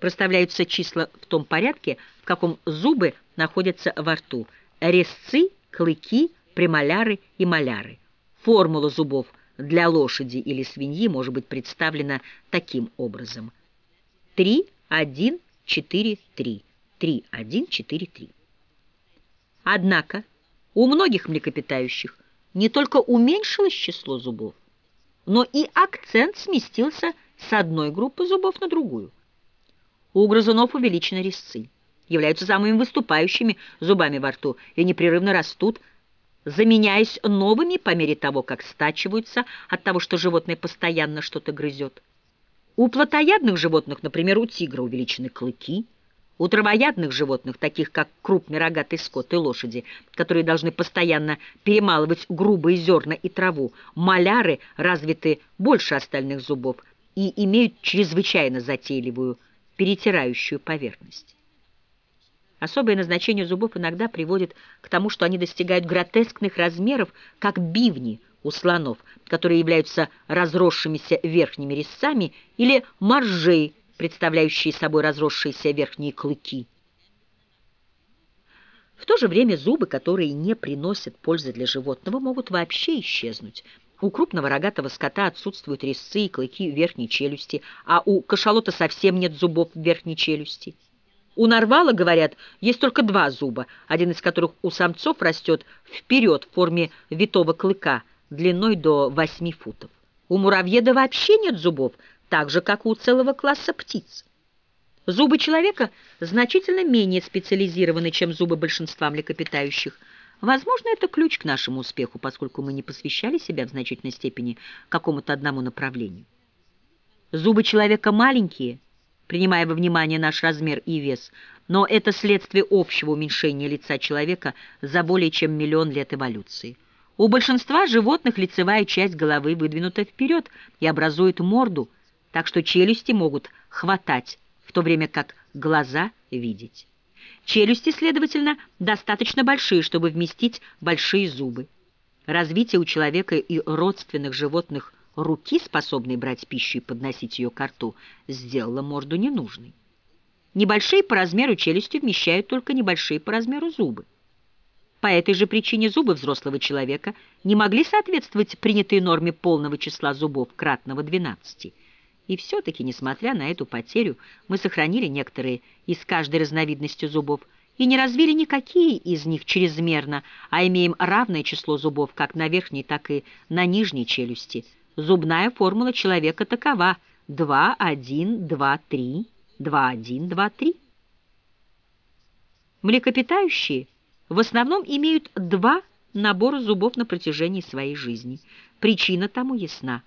Проставляются числа в том порядке, в каком зубы находятся во рту. Резцы, клыки, премоляры и маляры. Формула зубов для лошади или свиньи может быть представлена таким образом. 3, 1, 4, 3. 3, 1, 4, 3. Однако у многих млекопитающих не только уменьшилось число зубов, но и акцент сместился с одной группы зубов на другую. У грызунов увеличены резцы, являются самыми выступающими зубами во рту и непрерывно растут, заменяясь новыми по мере того, как стачиваются от того, что животное постоянно что-то грызет. У плотоядных животных, например, у тигра увеличены клыки, у травоядных животных, таких как крупный рогатый скот и лошади, которые должны постоянно перемалывать грубые зерна и траву, маляры развиты больше остальных зубов и имеют чрезвычайно затейливую перетирающую поверхность. Особое назначение зубов иногда приводит к тому, что они достигают гротескных размеров, как бивни у слонов, которые являются разросшимися верхними резцами, или моржей, представляющие собой разросшиеся верхние клыки. В то же время зубы, которые не приносят пользы для животного, могут вообще исчезнуть. У крупного рогатого скота отсутствуют резцы и клыки верхней челюсти, а у кашалота совсем нет зубов верхней челюсти. У нарвала, говорят, есть только два зуба, один из которых у самцов растет вперед в форме витого клыка, длиной до 8 футов. У муравьеда вообще нет зубов, так же, как у целого класса птиц. Зубы человека значительно менее специализированы, чем зубы большинства млекопитающих. Возможно, это ключ к нашему успеху, поскольку мы не посвящали себя в значительной степени какому-то одному направлению. Зубы человека маленькие – принимая во внимание наш размер и вес, но это следствие общего уменьшения лица человека за более чем миллион лет эволюции. У большинства животных лицевая часть головы выдвинута вперед и образует морду, так что челюсти могут хватать, в то время как глаза видеть. Челюсти, следовательно, достаточно большие, чтобы вместить большие зубы. Развитие у человека и родственных животных руки, способной брать пищу и подносить ее к рту, сделала морду ненужной. Небольшие по размеру челюсти вмещают только небольшие по размеру зубы. По этой же причине зубы взрослого человека не могли соответствовать принятой норме полного числа зубов, кратного 12. И все-таки, несмотря на эту потерю, мы сохранили некоторые из каждой разновидности зубов и не развили никакие из них чрезмерно, а имеем равное число зубов как на верхней, так и на нижней челюсти – Зубная формула человека такова 2, 1, 2, 3, 2, 1, 2, 3. Млекопитающие в основном имеют два набора зубов на протяжении своей жизни. Причина тому ясна.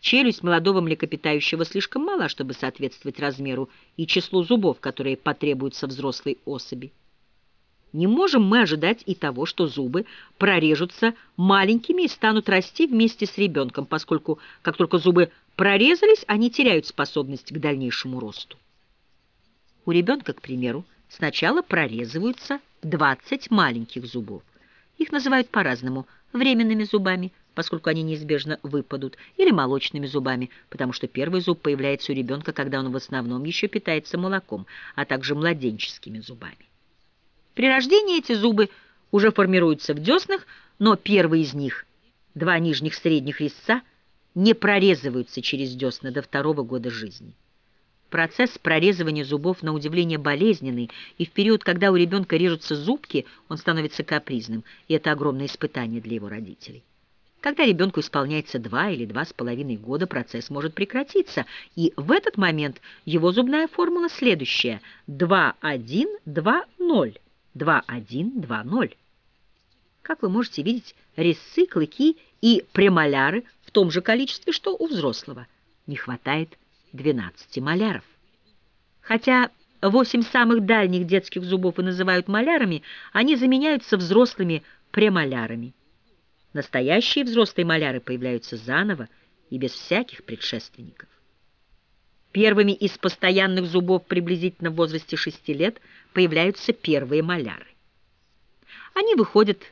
Челюсть молодого млекопитающего слишком мала, чтобы соответствовать размеру и числу зубов, которые потребуются взрослой особи. Не можем мы ожидать и того, что зубы прорежутся маленькими и станут расти вместе с ребенком, поскольку как только зубы прорезались, они теряют способность к дальнейшему росту. У ребенка, к примеру, сначала прорезываются 20 маленьких зубов. Их называют по-разному – временными зубами, поскольку они неизбежно выпадут, или молочными зубами, потому что первый зуб появляется у ребенка, когда он в основном еще питается молоком, а также младенческими зубами. При рождении эти зубы уже формируются в деснах, но первый из них, два нижних средних резца, не прорезываются через десна до второго года жизни. Процесс прорезывания зубов на удивление болезненный, и в период, когда у ребенка режутся зубки, он становится капризным, и это огромное испытание для его родителей. Когда ребенку исполняется два или два с половиной года, процесс может прекратиться, и в этот момент его зубная формула следующая – 2-1-2-0. 2-1-2-0. Как вы можете видеть, резцы, клыки и премоляры в том же количестве, что у взрослого. Не хватает 12 маляров. Хотя восемь самых дальних детских зубов и называют малярами, они заменяются взрослыми премолярами. Настоящие взрослые маляры появляются заново и без всяких предшественников. Первыми из постоянных зубов приблизительно в возрасте 6 лет появляются первые маляры. Они выходят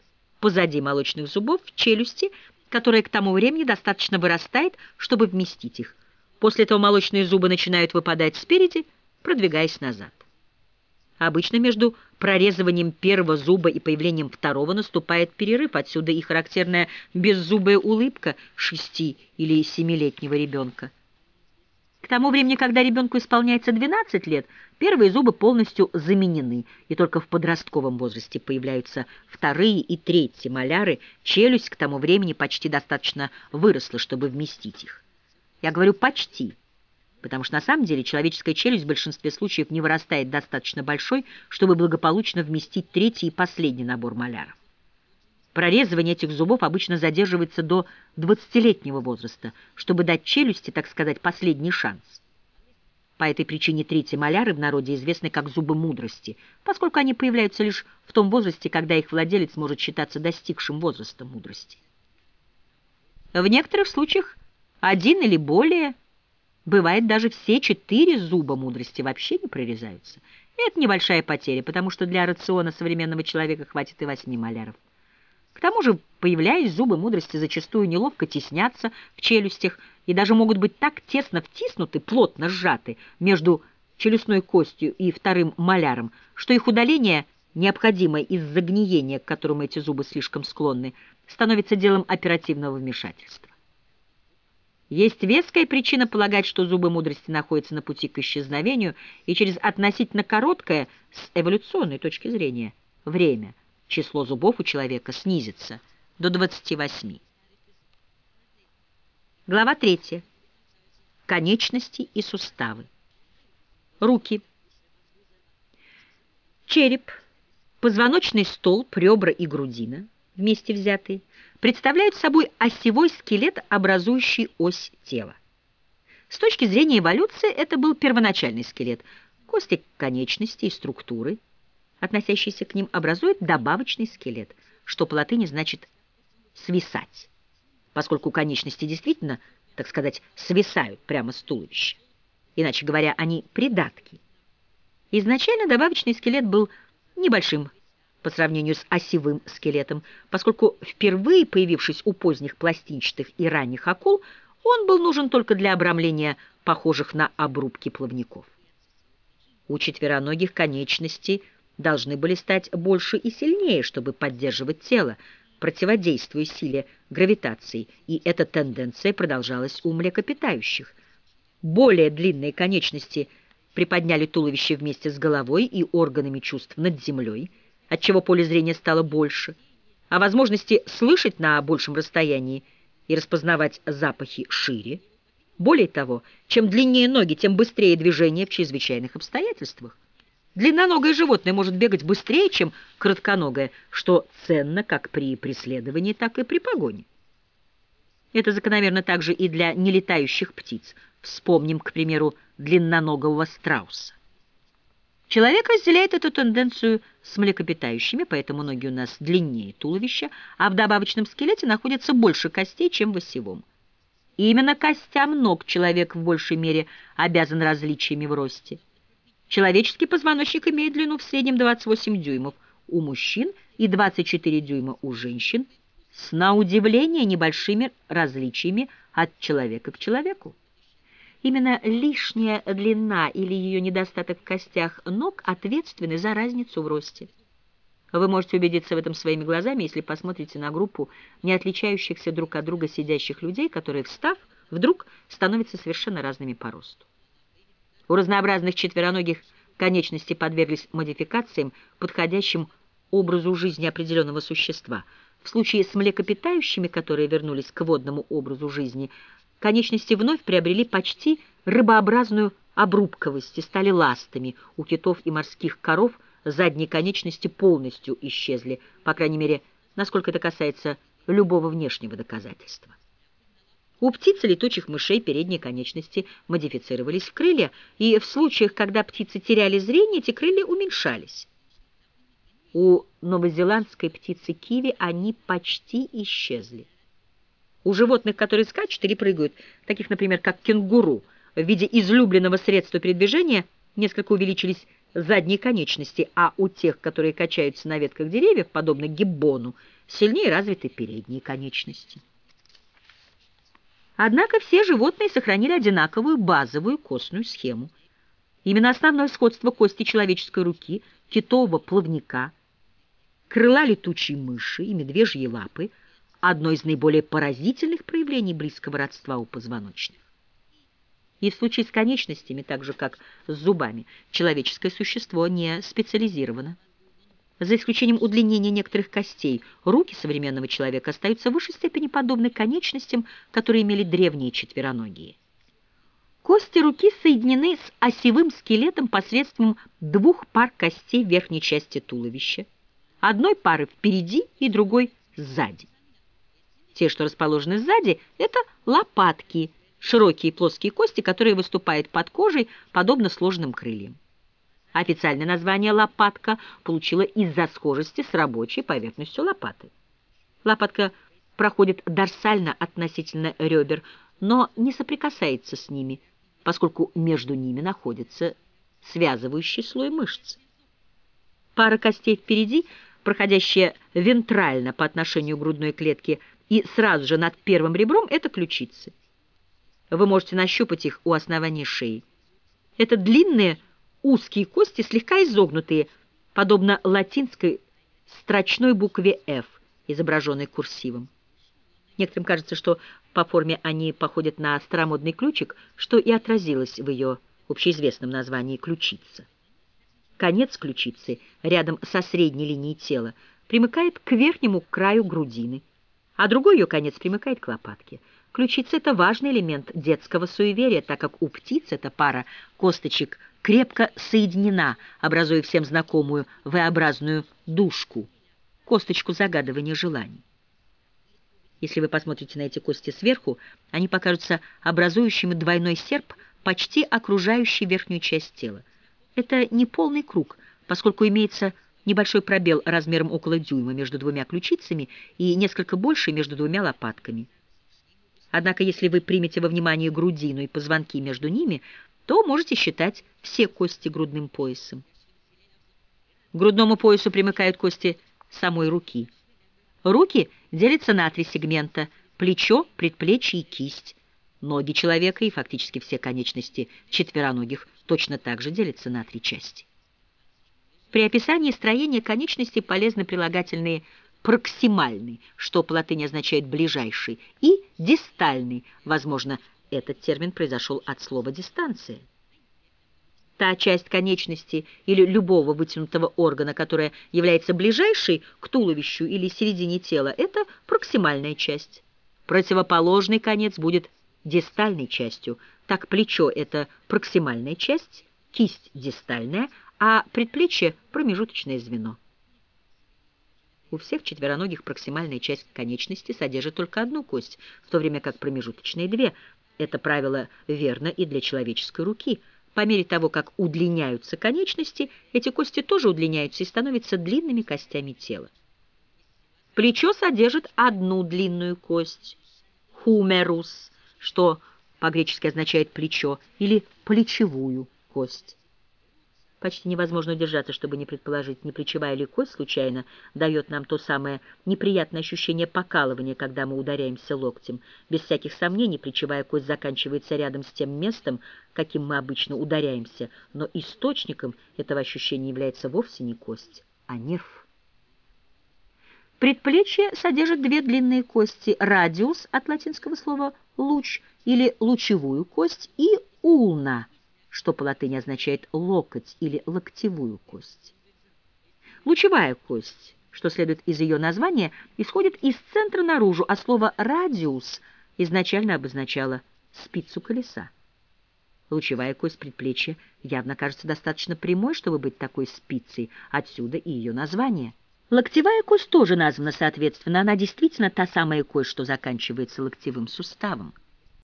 позади молочных зубов в челюсти, которая к тому времени достаточно вырастает, чтобы вместить их. После этого молочные зубы начинают выпадать спереди, продвигаясь назад. Обычно между прорезыванием первого зуба и появлением второго наступает перерыв, отсюда и характерная беззубая улыбка шести- или семилетнего ребенка. К тому времени, когда ребенку исполняется 12 лет, первые зубы полностью заменены, и только в подростковом возрасте появляются вторые и третьи маляры, челюсть к тому времени почти достаточно выросла, чтобы вместить их. Я говорю «почти», потому что на самом деле человеческая челюсть в большинстве случаев не вырастает достаточно большой, чтобы благополучно вместить третий и последний набор маляров. Прорезывание этих зубов обычно задерживается до 20-летнего возраста, чтобы дать челюсти, так сказать, последний шанс. По этой причине третьи маляры в народе известны как зубы мудрости, поскольку они появляются лишь в том возрасте, когда их владелец может считаться достигшим возраста мудрости. В некоторых случаях один или более, бывает даже все четыре зуба мудрости вообще не прорезаются. И это небольшая потеря, потому что для рациона современного человека хватит и восьми маляров. К тому же, появляясь, зубы мудрости зачастую неловко теснятся в челюстях и даже могут быть так тесно втиснуты, плотно сжаты между челюстной костью и вторым маляром, что их удаление, необходимое из-за гниения, к которому эти зубы слишком склонны, становится делом оперативного вмешательства. Есть веская причина полагать, что зубы мудрости находятся на пути к исчезновению, и через относительно короткое, с эволюционной точки зрения, время – число зубов у человека снизится до 28. Глава 3. Конечности и суставы. Руки. Череп, позвоночный столб, ребра и грудина, вместе взятые, представляют собой осевой скелет, образующий ось тела. С точки зрения эволюции это был первоначальный скелет, кости конечности и структуры – относящийся к ним, образует добавочный скелет, что по латыни значит «свисать», поскольку конечности действительно, так сказать, свисают прямо с туловища. Иначе говоря, они придатки. Изначально добавочный скелет был небольшим по сравнению с осевым скелетом, поскольку впервые появившись у поздних пластинчатых и ранних акул, он был нужен только для обрамления похожих на обрубки плавников. У четвероногих конечностей – должны были стать больше и сильнее, чтобы поддерживать тело, противодействуя силе гравитации, и эта тенденция продолжалась у млекопитающих. Более длинные конечности приподняли туловище вместе с головой и органами чувств над землей, отчего поле зрения стало больше, а возможности слышать на большем расстоянии и распознавать запахи шире. Более того, чем длиннее ноги, тем быстрее движение в чрезвычайных обстоятельствах. Длинноногое животное может бегать быстрее, чем коротконогое, что ценно как при преследовании, так и при погоне. Это закономерно также и для нелетающих птиц. Вспомним, к примеру, длинноногого страуса. Человек разделяет эту тенденцию с млекопитающими, поэтому ноги у нас длиннее туловища, а в добавочном скелете находится больше костей, чем в осевом. именно костям ног человек в большей мере обязан различиями в росте. Человеческий позвоночник имеет длину в среднем 28 дюймов у мужчин и 24 дюйма у женщин, с на удивление небольшими различиями от человека к человеку. Именно лишняя длина или ее недостаток в костях ног ответственны за разницу в росте. Вы можете убедиться в этом своими глазами, если посмотрите на группу не отличающихся друг от друга сидящих людей, которые, встав, вдруг становятся совершенно разными по росту. У разнообразных четвероногих конечности подверглись модификациям, подходящим образу жизни определенного существа. В случае с млекопитающими, которые вернулись к водному образу жизни, конечности вновь приобрели почти рыбообразную обрубковость и стали ластами. У китов и морских коров задние конечности полностью исчезли, по крайней мере, насколько это касается любого внешнего доказательства. У птиц и летучих мышей передние конечности модифицировались в крылья, и в случаях, когда птицы теряли зрение, эти крылья уменьшались. У новозеландской птицы киви они почти исчезли. У животных, которые скачут или прыгают, таких, например, как кенгуру, в виде излюбленного средства передвижения несколько увеличились задние конечности, а у тех, которые качаются на ветках деревьев, подобно гиббону, сильнее развиты передние конечности. Однако все животные сохранили одинаковую базовую костную схему. Именно основное сходство кости человеческой руки, китового плавника, крыла летучей мыши и медвежьей лапы – одно из наиболее поразительных проявлений близкого родства у позвоночных. И в случае с конечностями, так же как с зубами, человеческое существо не специализировано. За исключением удлинения некоторых костей, руки современного человека остаются в высшей степени подобны конечностям, которые имели древние четвероногие. Кости руки соединены с осевым скелетом посредством двух пар костей верхней части туловища, одной пары впереди и другой сзади. Те, что расположены сзади, это лопатки, широкие плоские кости, которые выступают под кожей, подобно сложным крыльям. Официальное название лопатка получила из-за схожести с рабочей поверхностью лопаты. Лопатка проходит дорсально относительно ребер, но не соприкасается с ними, поскольку между ними находится связывающий слой мышц. Пара костей впереди, проходящая вентрально по отношению к грудной клетке и сразу же над первым ребром, это ключицы. Вы можете нащупать их у основания шеи. Это длинные узкие кости, слегка изогнутые, подобно латинской строчной букве F, изображенной курсивом. Некоторым кажется, что по форме они походят на старомодный ключик, что и отразилось в ее общеизвестном названии «ключица». Конец ключицы, рядом со средней линией тела, примыкает к верхнему краю грудины, а другой ее конец примыкает к лопатке. Ключица – это важный элемент детского суеверия, так как у птиц эта пара косточек крепко соединена, образуя всем знакомую V-образную дужку, косточку загадывания желаний. Если вы посмотрите на эти кости сверху, они покажутся образующими двойной серп, почти окружающий верхнюю часть тела. Это не полный круг, поскольку имеется небольшой пробел размером около дюйма между двумя ключицами и несколько больше между двумя лопатками. Однако, если вы примете во внимание грудину и позвонки между ними, то можете считать все кости грудным поясом. К грудному поясу примыкают кости самой руки. Руки делятся на три сегмента – плечо, предплечье и кисть. Ноги человека и фактически все конечности четвероногих точно так же делятся на три части. При описании строения конечностей полезны прилагательные «проксимальный», что по латыни означает «ближайший», и «дистальный», возможно, этот термин произошел от слова «дистанция». Та часть конечности или любого вытянутого органа, которая является ближайшей к туловищу или середине тела, это проксимальная часть. Противоположный конец будет дистальной частью. Так плечо – это проксимальная часть, кисть – дистальная, а предплечье – промежуточное звено. У всех четвероногих проксимальная часть конечности содержит только одну кость, в то время как промежуточные – две – это правило верно и для человеческой руки. По мере того, как удлиняются конечности, эти кости тоже удлиняются и становятся длинными костями тела. Плечо содержит одну длинную кость – хумерус, что по-гречески означает «плечо», или плечевую кость. Почти невозможно удержаться, чтобы не предположить, не плечевая ли кость случайно дает нам то самое неприятное ощущение покалывания, когда мы ударяемся локтем. Без всяких сомнений, плечевая кость заканчивается рядом с тем местом, каким мы обычно ударяемся, но источником этого ощущения является вовсе не кость, а нерв. Предплечье содержит две длинные кости – радиус от латинского слова «луч» или лучевую кость и улна – что по латыни означает локоть или локтевую кость. Лучевая кость, что следует из ее названия, исходит из центра наружу, а слово «радиус» изначально обозначало спицу колеса. Лучевая кость предплечья явно кажется достаточно прямой, чтобы быть такой спицей, отсюда и ее название. Локтевая кость тоже названа соответственно, она действительно та самая кость, что заканчивается локтевым суставом.